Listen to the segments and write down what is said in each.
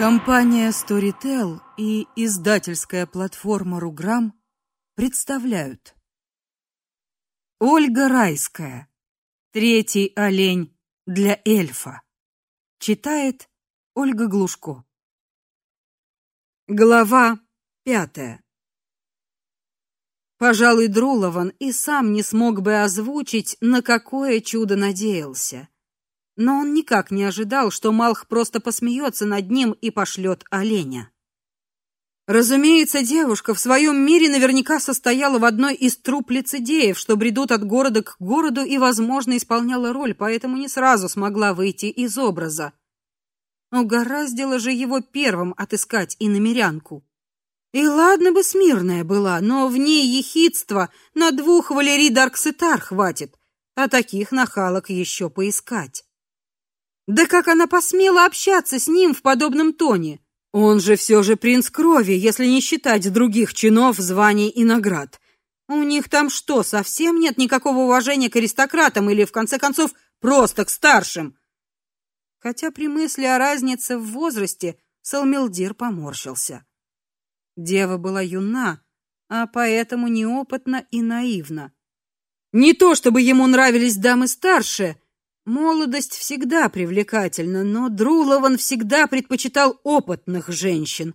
Компания Storytel и издательская платформа Руграм представляют Ольга Райская. Третий олень для эльфа. Читает Ольга Глушко. Глава пятая. Пожалуй, Друлован и сам не смог бы озвучить, на какое чудо надеялся. Но он никак не ожидал, что Малх просто посмеется над ним и пошлет оленя. Разумеется, девушка в своем мире наверняка состояла в одной из труп лицедеев, что бредут от города к городу и, возможно, исполняла роль, поэтому не сразу смогла выйти из образа. Угораздило же его первым отыскать и намерянку. И ладно бы смирная была, но в ней ехидства на двух Валерий Дарксетар хватит, а таких нахалок еще поискать. Да как она посмела общаться с ним в подобном тоне? Он же все же принц крови, если не считать других чинов, званий и наград. У них там что, совсем нет никакого уважения к аристократам или в конце концов просто к старшим? Хотя при мысли о разнице в возрасте Салмилдир поморщился. Дева была юна, а поэтому неопытна и наивна. Не то чтобы ему нравились дамы старше, молодость всегда привлекательна, но Друлован всегда предпочитал опытных женщин.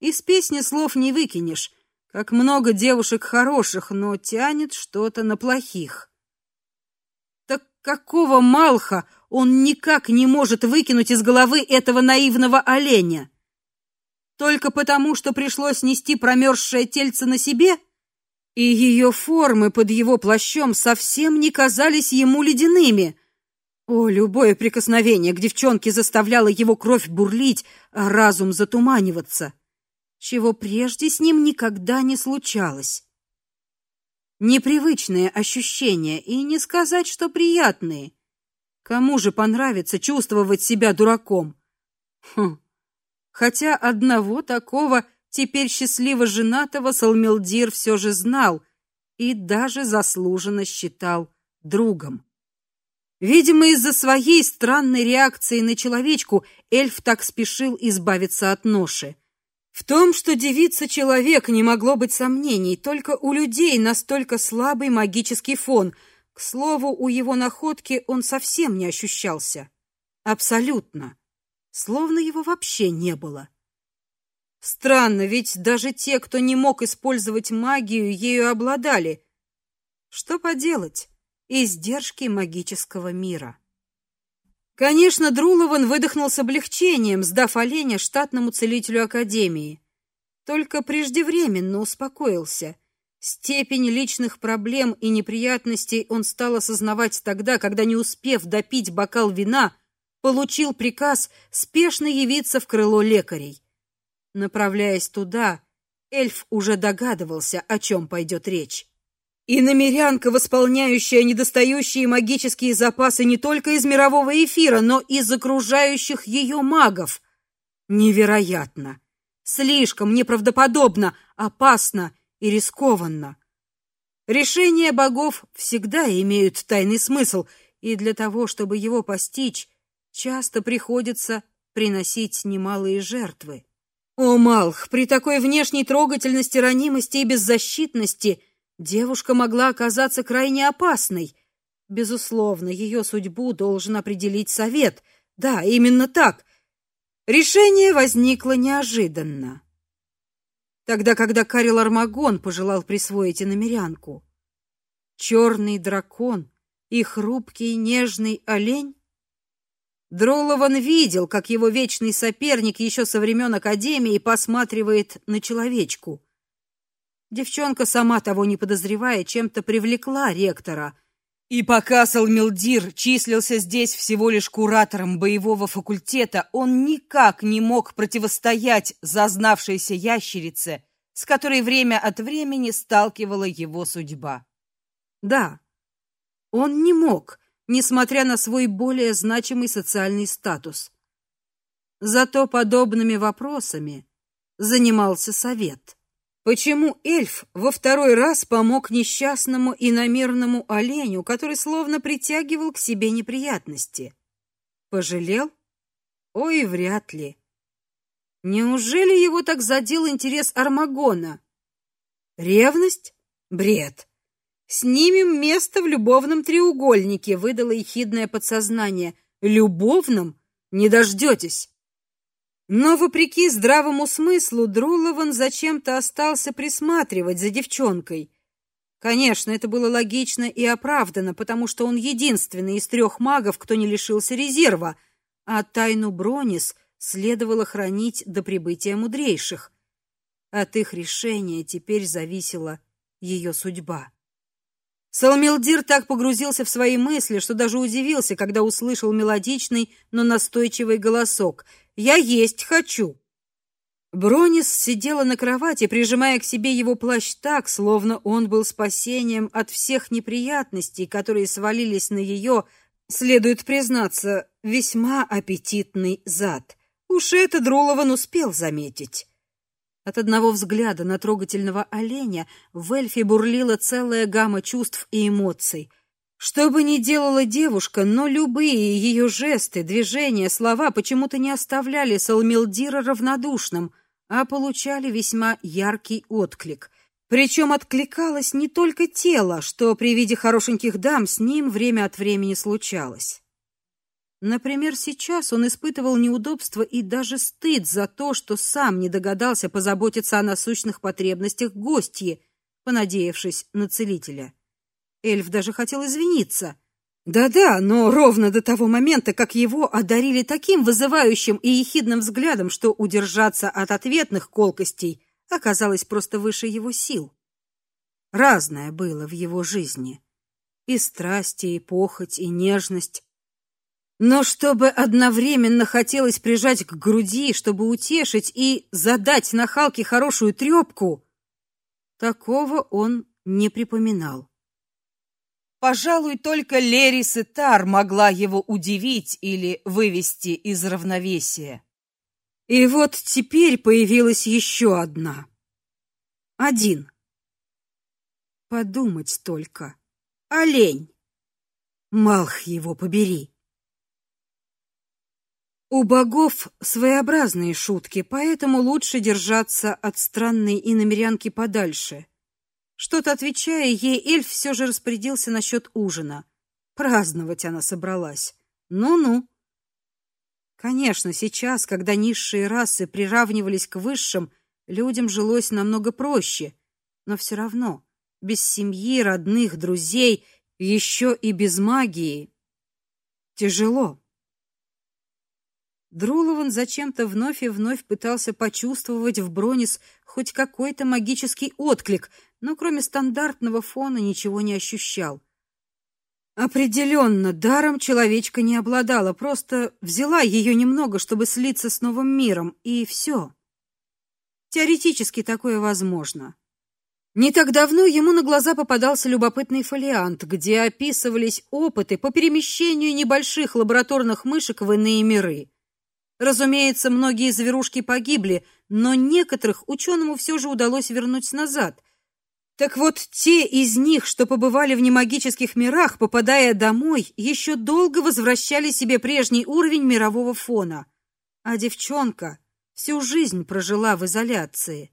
Из песни слов не выкинешь, как много девушек хороших, но тянет что-то на плохих. Так какого малха он никак не может выкинуть из головы этого наивного оленя? Только потому, что пришлось нести промерзшее тельце на себе, и ее формы под его плащом совсем не казались ему ледяными. О, любое прикосновение к девчонке заставляло его кровь бурлить, а разум затуманиваться, чего прежде с ним никогда не случалось. Непривычные ощущения, и не сказать, что приятные. Кому же понравится чувствовать себя дураком? Хм хотя одного такого теперь счастливо женатого Салмилдир все же знал и даже заслуженно считал другом. Видимо, из-за своей странной реакции на человечку эльф так спешил избавиться от ноши. В том, что девица человек, не могло быть сомнений, только у людей настолько слабый магический фон. К слову, у его находки он совсем не ощущался. Абсолютно словно его вообще не было. Странно, ведь даже те, кто не мог использовать магию, ею обладали. Что поделать? Издержки магического мира. Конечно, Друлован выдохнул с облегчением, сдав оленя штатному целителю академии. Только преждевременно успокоился. Степень личных проблем и неприятностей он стал осознавать тогда, когда, не успев допить бокал вина, получил приказ спешно явиться в крыло лекарей. Направляясь туда, эльф уже догадывался, о чем пойдет речь. И намерянка, восполняющая недостающие магические запасы не только из мирового эфира, но и из окружающих ее магов. Невероятно, слишком неправдоподобно, опасно и рискованно. Решения богов всегда имеют тайный смысл, и для того, чтобы его постичь, часто приходится приносить немалые жертвы. О, Малх, при такой внешней трогательности, ранимости и беззащитности девушка могла оказаться крайне опасной. Безусловно, ее судьбу должен определить совет. Да, именно так. Решение возникло неожиданно. Тогда, когда Карил Армагон пожелал присвоить иномерянку, черный дракон и хрупкий нежный олень Дролован видел, как его вечный соперник еще со времен академии посматривает на человечку. Девчонка сама того не подозревая, чем-то привлекла ректора. И пока Салмилдир числился здесь всего лишь куратором боевого факультета, он никак не мог противостоять зазнавшейся ящерице, с которой время от времени сталкивала его судьба. Да, он не мог несмотря на свой более значимый социальный статус. Зато подобными вопросами занимался совет. Почему эльф во второй раз помог несчастному и намерному оленю, который словно притягивал к себе неприятности? Пожалел? Ой, вряд ли. Неужели его так задел интерес Армагона? Ревность? Бред. Снимем место в любовном треугольнике, выдало ехидное подсознание. Любовном не дождетесь. Но вопреки здравому смыслу Друлован зачем-то остался присматривать за девчонкой. Конечно, это было логично и оправдано, потому что он единственный из трех магов, кто не лишился резерва, а тайну Бронис следовало хранить до прибытия мудрейших. От их решения теперь зависела ее судьба. Салмилдир так погрузился в свои мысли, что даже удивился, когда услышал мелодичный, но настойчивый голосок: "Я есть хочу". Бронис сидела на кровати, прижимая к себе его плащ так, словно он был спасением от всех неприятностей, которые свалились на ее, следует признаться, весьма аппетитный зад. Уж это Друлован успел заметить. От одного взгляда на трогательного оленя в эльфе бурлила целая гамма чувств и эмоций. Что бы ни делала девушка, но любые ее жесты, движения, слова почему-то не оставляли Салмилдира равнодушным — а получали весьма яркий отклик. Причем откликалось не только тело, что при виде хорошеньких дам с ним время от времени случалось. Например, сейчас он испытывал неудобство и даже стыд за то, что сам не догадался позаботиться о насущных потребностях гостьи, понадеявшись на целителя. Эльф даже хотел извиниться, да-да, но ровно до того момента, как его одарили таким вызывающим и ехидным взглядом, что удержаться от ответных колкостей оказалось просто выше его сил. Разное было в его жизни: и страсти, и похоть, и нежность. Но чтобы одновременно хотелось прижать к груди, чтобы утешить и задать нахалке хорошую трепку, такого он не припоминал. Пожалуй, только Лери Сетар могла его удивить или вывести из равновесия. И вот теперь появилась еще одна. Один. Подумать только. Олень. Малх его побери. У богов своеобразные шутки, поэтому лучше держаться от странной иномерянки подальше. Что-то отвечая ей, эльф все же распорядился насчет ужина. Праздновать она собралась. Ну-ну. Конечно, сейчас, когда низшие расы приравнивались к высшим, людям жилось намного проще, но все равно без семьи, родных, друзей, еще и без магии тяжело. Друлован зачем-то вновь и вновь пытался почувствовать в Бронис хоть какой-то магический отклик, но кроме стандартного фона ничего не ощущал. Определенно, даром человечка не обладала, просто взяла ее немного, чтобы слиться с новым миром, и все. Теоретически такое возможно. Не так давно ему на глаза попадался любопытный фолиант, где описывались опыты по перемещению небольших лабораторных мышек в иные миры. Разумеется, многие зверушки погибли, но некоторых ученому все же удалось вернуть назад — так вот, те из них, что побывали в немагических мирах, попадая домой, еще долго возвращали себе прежний уровень мирового фона. А девчонка всю жизнь прожила в изоляции.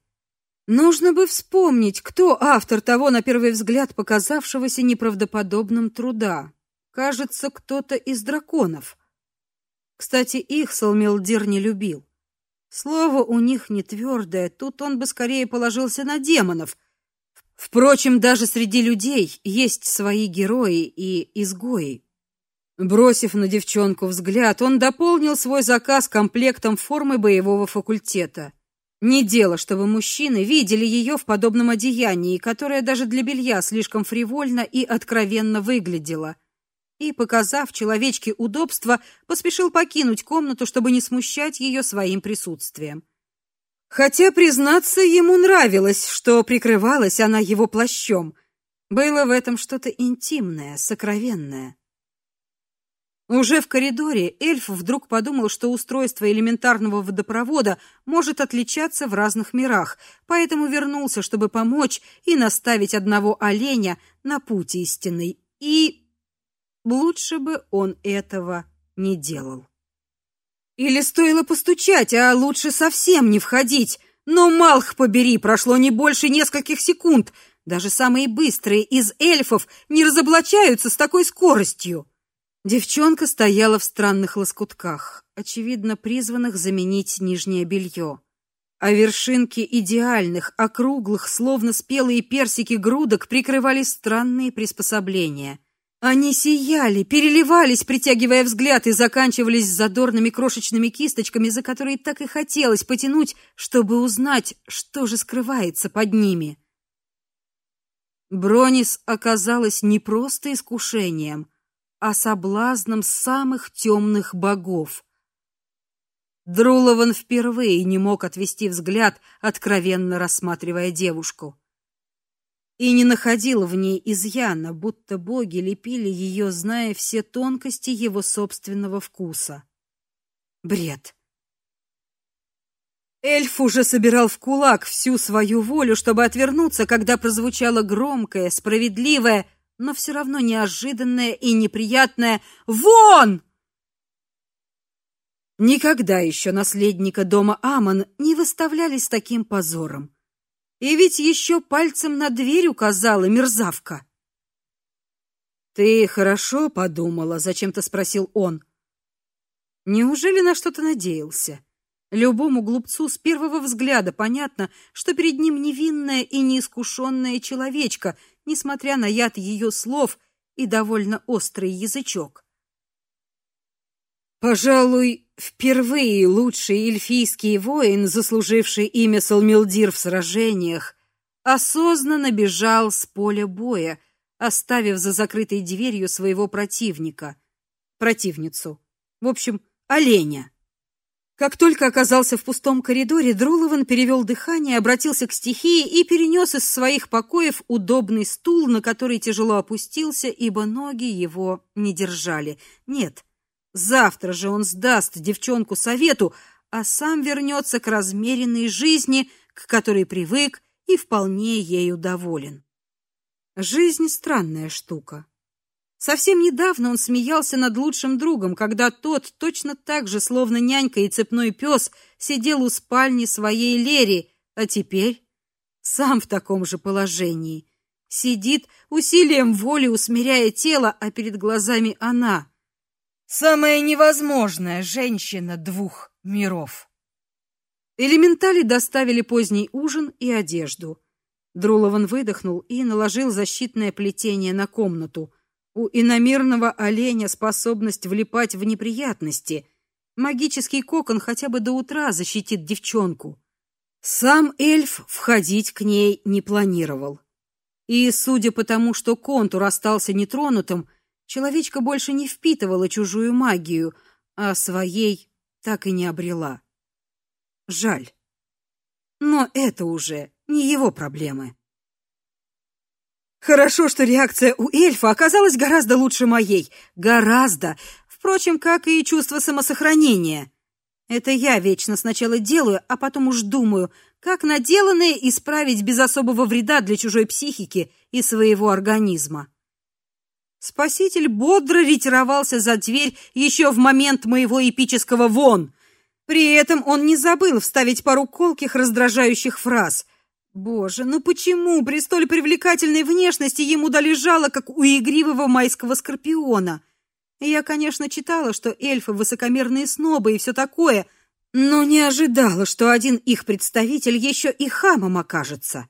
Нужно бы вспомнить, кто автор того на первый взгляд показавшегося неправдоподобным труда. Кажется, кто-то из драконов. Кстати, их Салмелдир не любил. Слово у них не твердое, тут он бы скорее положился на демонов — Впрочем, даже среди людей есть свои герои и изгои. Бросив на девчонку взгляд, он дополнил свой заказ комплектом формы боевого факультета. Не дело, чтобы мужчины видели ее в подобном одеянии, которое даже для белья слишком фривольно и откровенно выглядело. И, показав человечке удобство, поспешил покинуть комнату, чтобы не смущать ее своим присутствием. Хотя, признаться, ему нравилось, что прикрывалась она его плащом. Было в этом что-то интимное, сокровенное. Уже в коридоре эльф вдруг подумал, что устройство элементарного водопровода может отличаться в разных мирах, поэтому вернулся, чтобы помочь и наставить одного оленя на путь истинный. И лучше бы он этого не делал. Или стоило постучать, а лучше совсем не входить. Но малх побери, прошло не больше нескольких секунд. Даже самые быстрые из эльфов не разоблачаются с такой скоростью. Девчонка стояла в странных лоскутках, очевидно, призванных заменить нижнее белье. А вершинки идеальных, округлых, словно спелые персики грудок прикрывали странные приспособления. Они сияли, переливались, притягивая взгляд, и заканчивались задорными крошечными кисточками, за которые так и хотелось потянуть, чтобы узнать, что же скрывается под ними. Бронис оказалась не просто искушением, а соблазном самых темных богов. Друлован впервые не мог отвести взгляд, откровенно рассматривая девушку. И не находил в ней изъяна, будто боги лепили ее, зная все тонкости его собственного вкуса. Бред. Эльф уже собирал в кулак всю свою волю, чтобы отвернуться, когда прозвучало громкое, справедливое но все равно неожиданное и неприятное «Вон!». Никогда еще наследника дома Амон не выставляли с таким позором. И ведь еще пальцем на дверь указала мерзавка. «Ты хорошо подумала?» — зачем-то спросил он. Неужели на что-то надеялся? Любому глупцу с первого взгляда понятно, что перед ним невинная и неискушенная человечка — несмотря на яд ее слов и довольно острый язычок. Пожалуй, впервые лучший эльфийский воин, заслуживший имя Салмилдир в сражениях, осознанно бежал с поля боя, оставив за закрытой дверью своего противника, противницу, в общем, оленя. Как только оказался в пустом коридоре, Друлован перевел дыхание, обратился к стихии и перенес из своих покоев удобный стул, на который тяжело опустился, ибо ноги его не держали. Нет. Завтра же он сдаст девчонку совету, а сам вернется к размеренной жизни, к которой привык и вполне ею доволен. Жизнь странная штука. Совсем недавно он смеялся над лучшим другом, когда тот точно так же, словно нянька и цепной пес, сидел у спальни своей Лери, а теперь сам в таком же положении. Сидит, усилием воли усмиряя тело, а перед глазами она. Самая невозможная женщина двух миров. Элементали доставили поздний ужин и одежду. Друлован выдохнул и наложил защитное плетение на комнату — у иномерного оленя способность влипать в неприятности. Магический кокон хотя бы до утра защитит девчонку. Сам эльф входить к ней не планировал. И, судя по тому, что контур остался нетронутым, человечка больше не впитывала чужую магию, а своей так и не обрела. Жаль. Но это уже не его проблемы. Хорошо, что реакция у эльфа оказалась гораздо лучше моей. Гораздо. Впрочем, как и чувство самосохранения. Это я вечно сначала делаю, а потом уж думаю, как наделанное исправить без особого вреда для чужой психики и своего организма. Спаситель бодро ретировался за дверь еще в момент моего эпического вон. При этом он не забыл вставить пару колких раздражающих фраз. Боже, ну почему при столь привлекательной внешности ему долежало, как у игривого майского скорпиона? Я, конечно, читала, что эльфы высокомерные снобы и все такое, но не ожидала, что один их представитель еще и хамом окажется.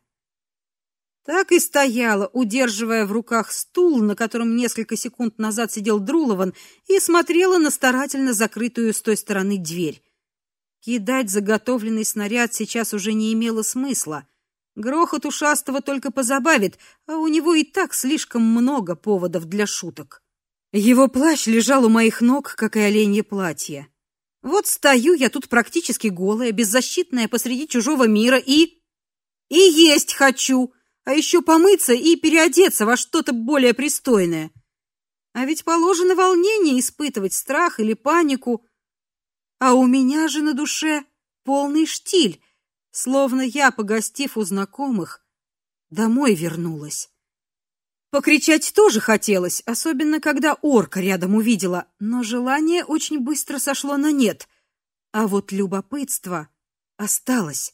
Так и стояла, удерживая в руках стул, на котором несколько секунд назад сидел Друлован, и смотрела на старательно закрытую с той стороны дверь. Кидать заготовленный снаряд сейчас уже не имело смысла. Грохот ушастого только позабавит, а у него и так слишком много поводов для шуток. Его плащ лежал у моих ног, как и оленье платье. Вот стою я тут практически голая, беззащитная посреди чужого мира и и есть хочу, а еще помыться и переодеться во что-то более пристойное. А ведь положено волнение испытывать, страх или панику. А у меня же на душе полный штиль словно я, погостив у знакомых, домой вернулась. Покричать тоже хотелось, особенно когда орка рядом увидела, но желание очень быстро сошло на нет. А вот любопытство осталось.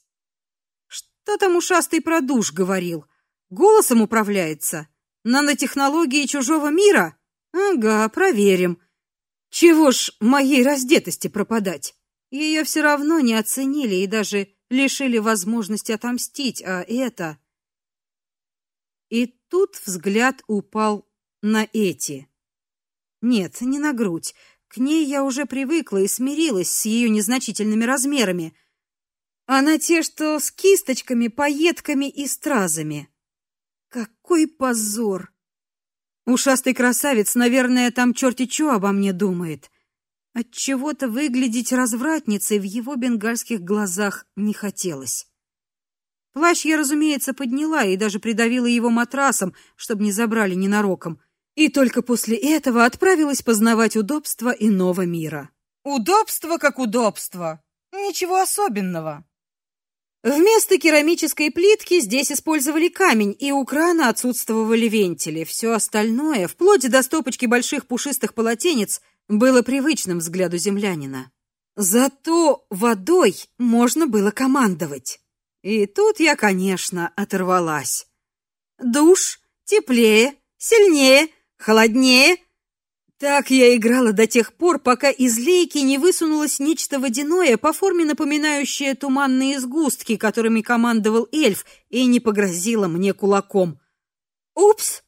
Что там ушастый про душ говорил? Голосом управляется? Нанотехнологии чужого мира? Ага, проверим. Чего ж моей раздетости пропадать? Ее все равно не оценили и даже лишили возможности отомстить, а это И тут взгляд упал на эти. Нет, не на грудь. К ней я уже привыкла и смирилась с ее незначительными размерами. А на те, что с кисточками, пайетками и стразами. Какой позор! Ушастый красавец, наверное, там черти что обо мне думает. От чего-то выглядеть развратницей в его бенгальских глазах не хотелось. Плащ я, разумеется, подняла и даже придавила его матрасом, чтобы не забрали ненароком. И только после этого отправилась познавать удобства иного мира. Удобство как удобство. Ничего особенного. Вместо керамической плитки здесь использовали камень, и у крана отсутствовали вентили. Все остальное, вплоть до стопочки больших пушистых полотенец, было привычным взгляду землянина. Зато водой можно было командовать. И тут я, конечно, оторвалась. Душ теплее, сильнее, холоднее, так я играла до тех пор, пока из лейки не высунулось нечто водяное, по форме напоминающее туманные сгустки, которыми командовал эльф, и не погрозило мне кулаком. Упс.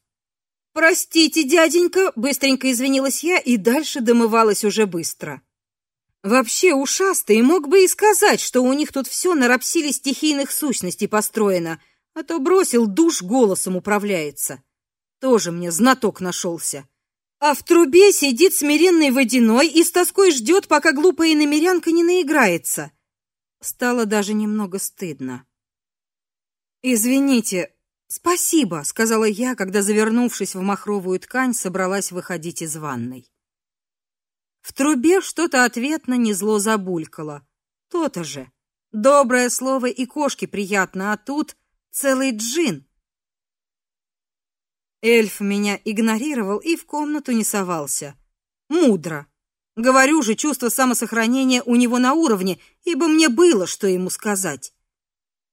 Простите, дяденька, быстренько извинилась я и дальше домывалась уже быстро. Вообще ушастый мог бы и сказать, что у них тут все на рапсиле стихийных сущностей построено, а то бросил душ голосом управляется. Тоже мне знаток нашелся. А в трубе сидит смиренный водяной и с тоской ждет, пока глупая иномерянка не наиграется. Стало даже немного стыдно. Извините, спасибо, сказала я, когда, завернувшись в махровую ткань, собралась выходить из ванной. В трубе что-то ответно незло забулькало. То-то же. Доброе слово и кошке приятно, а тут целый джин. Эльф меня игнорировал и в комнату не совался. Мудро. Говорю же, чувство самосохранения у него на уровне, ибо мне было что ему сказать.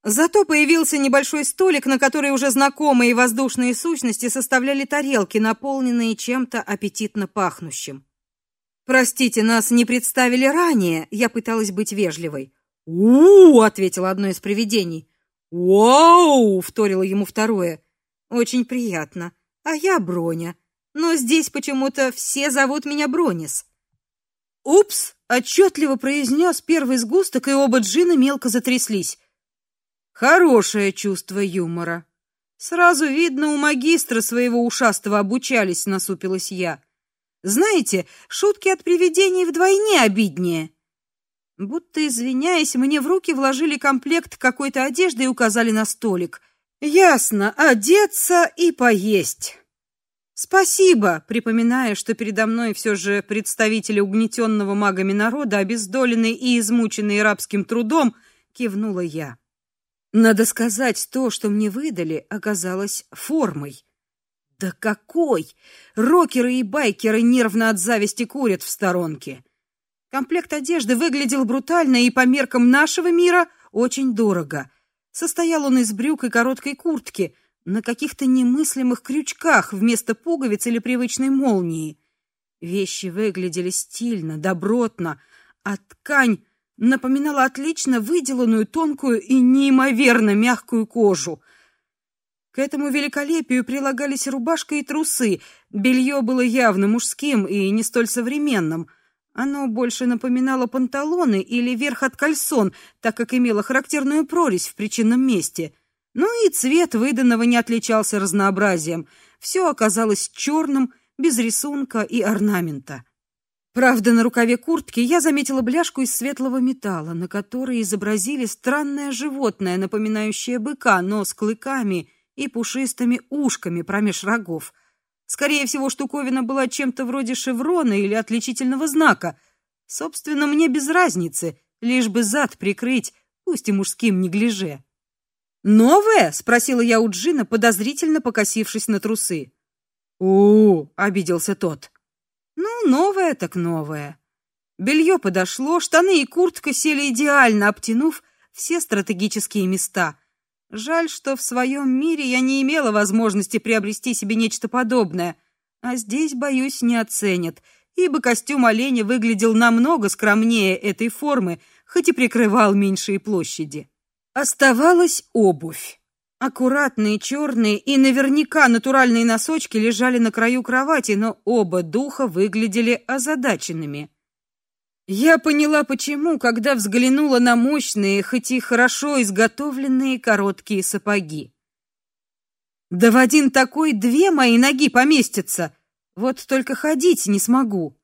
Зато появился небольшой столик, на который уже знакомые воздушные сущности составляли тарелки, наполненные чем-то аппетитно пахнущим. Простите, нас не представили ранее, я пыталась быть вежливой. У, -у, ответило одно из привидений. Вау, вторило ему второе. Очень приятно. А я Броня. Но здесь почему-то все зовут меня Бронис. Упс, отчетливо произнес первый сгусток, и оба джина мелко затряслись. Хорошее чувство юмора. Сразу видно, у магистра своего ушастого обучались, насупилась я. Знаете, шутки от привидений вдвойне обиднее. Будто извиняясь, мне в руки вложили комплект какой-то одежды и указали на столик. Ясно, одеться и поесть. Спасибо, припоминая, что передо мной все же представители угнетенного магами народа, обездоленные и измученные рабским трудом, кивнула я. Надо сказать, то, что мне выдали, оказалось формой. Да какой! Рокеры и байкеры нервно от зависти курят в сторонке. Комплект одежды выглядел брутально и по меркам нашего мира очень дорого. Состоял он из брюк и короткой куртки на каких-то немыслимых крючках вместо пуговиц или привычной молнии. Вещи выглядели стильно, добротно, а ткань напоминала отлично выделанную тонкую и неимоверно мягкую кожу. К этому великолепию прилагались рубашка и трусы. Белье было явно мужским и не столь современным. Оно больше напоминало панталоны или верх от кальсон, так как имело характерную прорезь в причинном месте. Ну и цвет выданного не отличался разнообразием. Все оказалось черным, без рисунка и орнамента. Правда, на рукаве куртки я заметила бляшку из светлого металла, на которой изобразили странное животное, напоминающее быка, но с клыками и пушистыми ушками промеж рогов — Скорее всего, штуковина была чем-то вроде шеврона или отличительного знака. Собственно, мне без разницы, лишь бы зад прикрыть, пусть и мужским неглиже. Новое? спросила я у Джина, подозрительно покосившись на трусы. У, -у обиделся тот. Ну, новое так новое. Белье подошло, штаны и куртка сели идеально, обтянув все стратегические места. Жаль, что в своем мире я не имела возможности приобрести себе нечто подобное, а здесь, боюсь, не оценят, ибо костюм оленя выглядел намного скромнее этой формы, хоть и прикрывал меньшие площади. Оставалась обувь. Аккуратные черные и наверняка натуральные носочки лежали на краю кровати, но оба духа выглядели озадаченными. Я поняла почему, когда взглянула на мощные, хоть и хорошо изготовленные короткие сапоги. Да в один такой две мои ноги поместятся. Вот только ходить не смогу.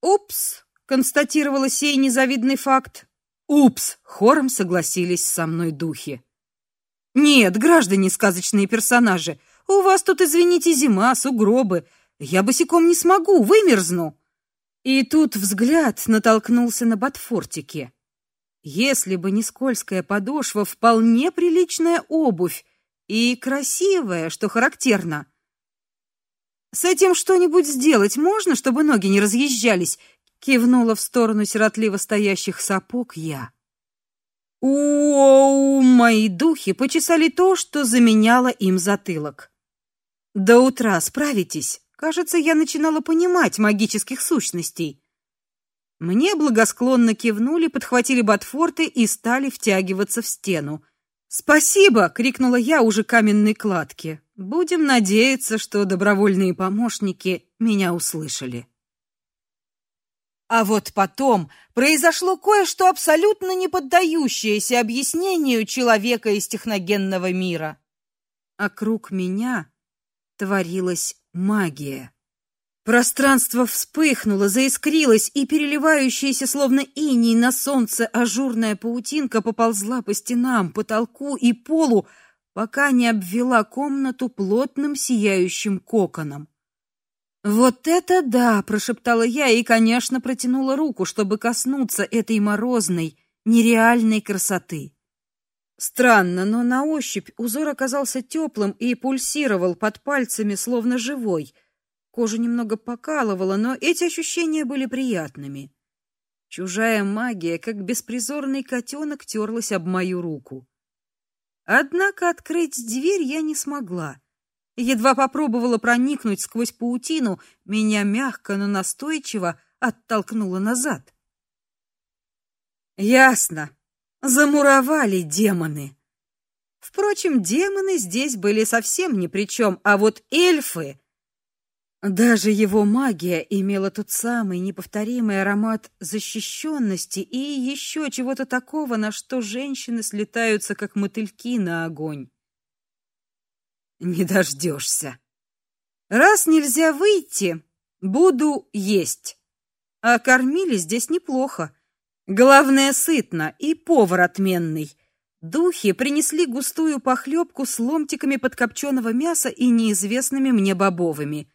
Упс, констатировала сей незавидный факт. Упс, хором согласились со мной духи. Нет, граждане сказочные персонажи, у вас тут, извините, зима, сугробы. Я босиком не смогу, вымерзну. И тут взгляд натолкнулся на ботфортики. Если бы не скользкая подошва, вполне приличная обувь и красивая, что характерно. С этим что-нибудь сделать можно, чтобы ноги не разъезжались? Кивнула в сторону сиротливо стоящих сапог я. О, мои духи почесали то, что заменяло им затылок. До утра справитесь. Кажется, я начинала понимать магических сущностей. Мне благосклонно кивнули, подхватили ботфорты и стали втягиваться в стену. "Спасибо", крикнула я уже каменной кладке. Будем надеяться, что добровольные помощники меня услышали. А вот потом произошло кое-что абсолютно не поддающееся объяснению человека из техногенного мира. Округ меня творилась магия. Пространство вспыхнуло, заискрилось, и переливающаяся словно иней на солнце ажурная паутинка поползла по стенам, потолку и полу, пока не обвела комнату плотным сияющим коконом. Вот это да, прошептала я и, конечно, протянула руку, чтобы коснуться этой морозной, нереальной красоты. Странно, но на ощупь узор оказался теплым и пульсировал под пальцами, словно живой. Кожу немного покалывало, но эти ощущения были приятными. Чужая магия, как беспризорный котенок, терлась об мою руку. Однако открыть дверь я не смогла. Едва попробовала проникнуть сквозь паутину, меня мягко, но настойчиво оттолкнуло назад. Ясно. Замуровали демоны. Впрочем, демоны здесь были совсем ни при чем, а вот эльфы даже его магия имела тот самый неповторимый аромат защищенности и еще чего-то такого, на что женщины слетаются как мотыльки на огонь. Не дождешься. Раз нельзя выйти, буду есть. А кормили здесь неплохо. Главное, сытно, и повар отменный. Духи принесли густую похлебку с ломтиками подкопченого мяса и неизвестными мне бобовыми.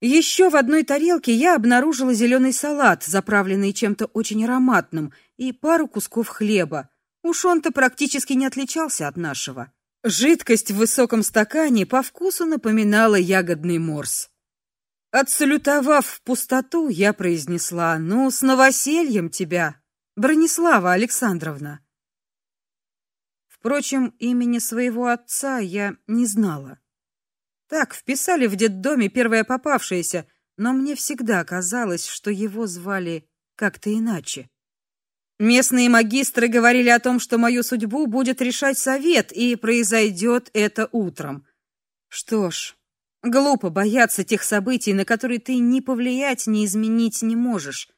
Еще в одной тарелке я обнаружила зеленый салат, заправленный чем-то очень ароматным, и пару кусков хлеба. Уж он-то практически не отличался от нашего. Жидкость в высоком стакане по вкусу напоминала ягодный морс. Отсалютовав в пустоту, я произнесла: "Ну, с новосельем тебя, Бронислава Александровна". Впрочем, имени своего отца я не знала. Так вписали в детдоме первое попавшееся, но мне всегда казалось, что его звали как-то иначе. Местные магистры говорили о том, что мою судьбу будет решать совет, и произойдет это утром. Что ж, Глупо бояться тех событий, на которые ты ни повлиять, ни изменить не можешь.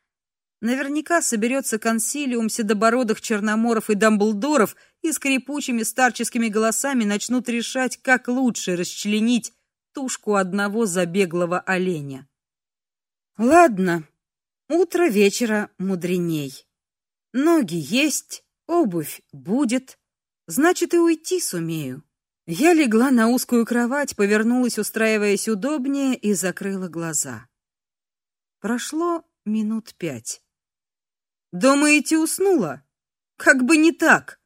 Наверняка соберется консилиум седобородых черноморов и дамблдоров и скрипучими старческими голосами начнут решать, как лучше расчленить тушку одного забеглого оленя. Ладно, утро вечера мудреней. Ноги есть, обувь будет, значит и уйти сумею. Я легла на узкую кровать, повернулась, устраиваясь удобнее, и закрыла глаза. Прошло минут пять. Думаете, уснула? Как бы не так.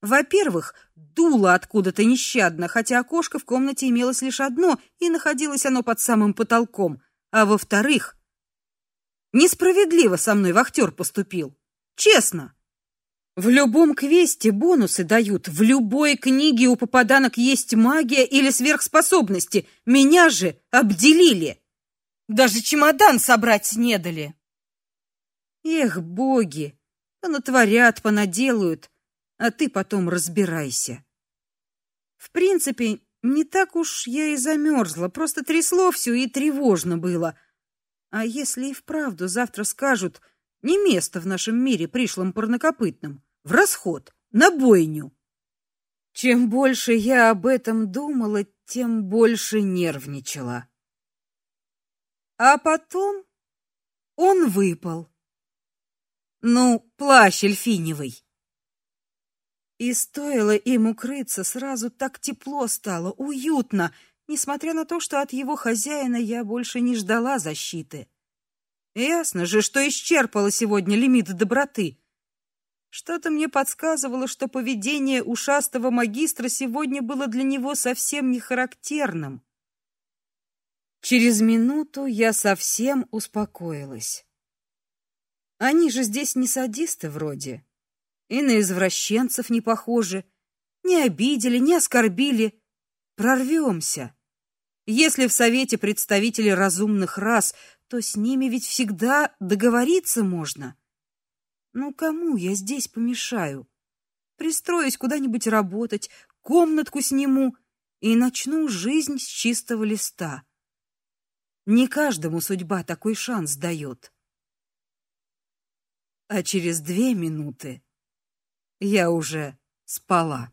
Во-первых, дуло откуда-то нещадно, хотя окошко в комнате имелось лишь одно, и находилось оно под самым потолком. А во-вторых, Несправедливо со мной вахтер поступил. Честно. В любом квесте бонусы дают, в любой книге у попаданок есть магия или сверхспособности. Меня же обделили. Даже чемодан собрать не дали. Эх, боги, понатворят, понаделают, а ты потом разбирайся. В принципе, не так уж я и замерзла, просто трясло все и тревожно было. А если и вправду завтра скажут, не место в нашем мире пришлым парнокопытным, в расход, на бойню. Чем больше я об этом думала, тем больше нервничала. А потом он выпал. Ну, плащ эльфиневый. И стоило им укрыться, сразу так тепло стало, уютно, несмотря на то, что от его хозяина я больше не ждала защиты. Ясно же, что исчерпала сегодня лимит доброты. Что-то мне подсказывало, что поведение ушастого магистра сегодня было для него совсем не характерным. Через минуту я совсем успокоилась. Они же здесь не садисты вроде и на извращенцев не похожи. Не обидели, не оскорбили. Прорвемся. Если в совете представители разумных рас, то с ними ведь всегда договориться можно. Ну кому я здесь помешаю? Пристроюсь куда-нибудь работать, комнатку сниму и начну жизнь с чистого листа. Не каждому судьба такой шанс дает. А через две минуты я уже спала.